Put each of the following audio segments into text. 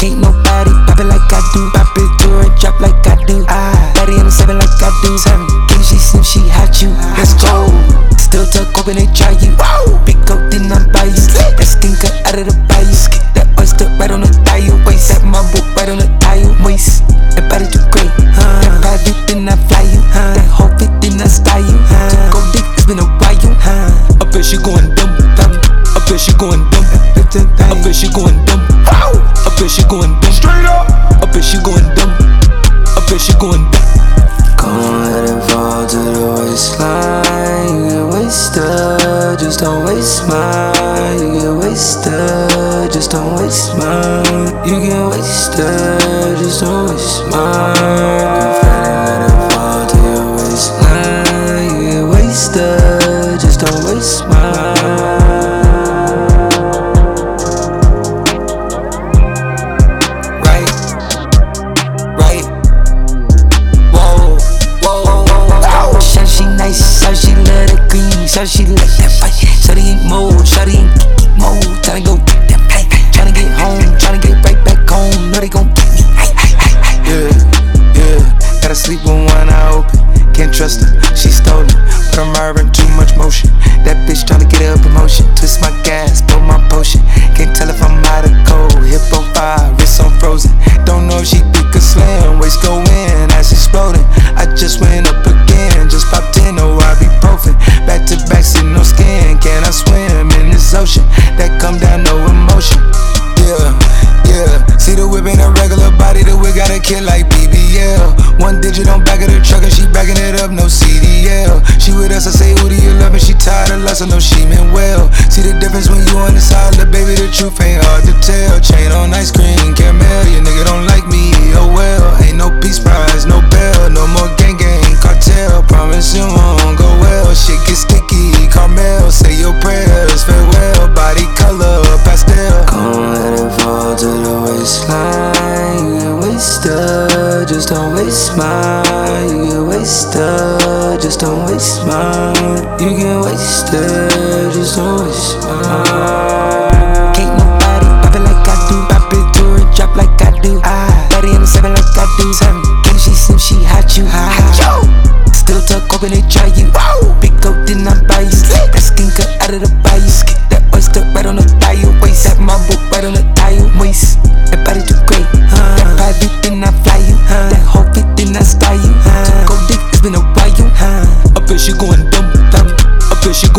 Can't ah, nobody pop it like I do. Pop it to her, drop like like I Can she seem she hot you? Let's go. Still tuck open they try you. Big coat then I buy you. That skin cut out of the bayou. That oyster right on the thigh waist. That my boot right on the thigh waist. That body too great. Huh? That private then I fly you. Huh? That whole fit then I style you. Huh? Go dick, it's been a while. Huh? I bet she going dumb. dumb. I bet she going dumb. I bet she going dumb. I bet she going dumb. Straight up. I bet she going wasted, just don't waste mine. You get wasted, just don't waste mine. You get wasted, just don't waste mine. Confetti, let it fall to your waistline. You get wasted, just don't waste mine. She love that fight. Shawty ain't mold, shawty ain't mold. Tryna go get that fight. Tryna get home, tryna get right back home. Know they gon' get me. Yeah, yeah. Gotta sleep with one eye open. Can't trust her, she stolen. But I'm driving too much motion. Regular body, the whip got a kid like BBL. One digit on back of the truck and she backing it up, no CDL. She with us, I say, who do you love? And she tired of lust, I know she meant well. See the difference when you on the side, the baby, the truth ain't hard to tell. Chain on ice cream, caramel, your nigga wasted, just don't waste mine. You get wasted, just don't waste mine. You get wasted, just don't waste mine. Can't nobody pop it like I do. Pop it to her, drop like I do. Ah, body in the seven like I do. Seven. Can she seem she hot you? Hot. Still tuck open they try you. Big coat then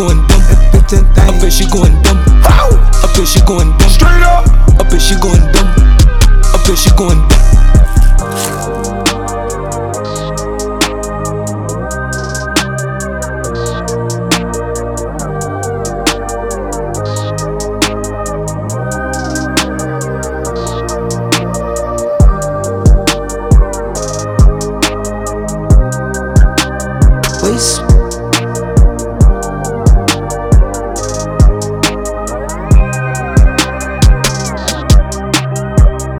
going dumb. I bet she going dumb. I bet she going dumb. Straight up. I bet she going dumb. I bet she going dumb.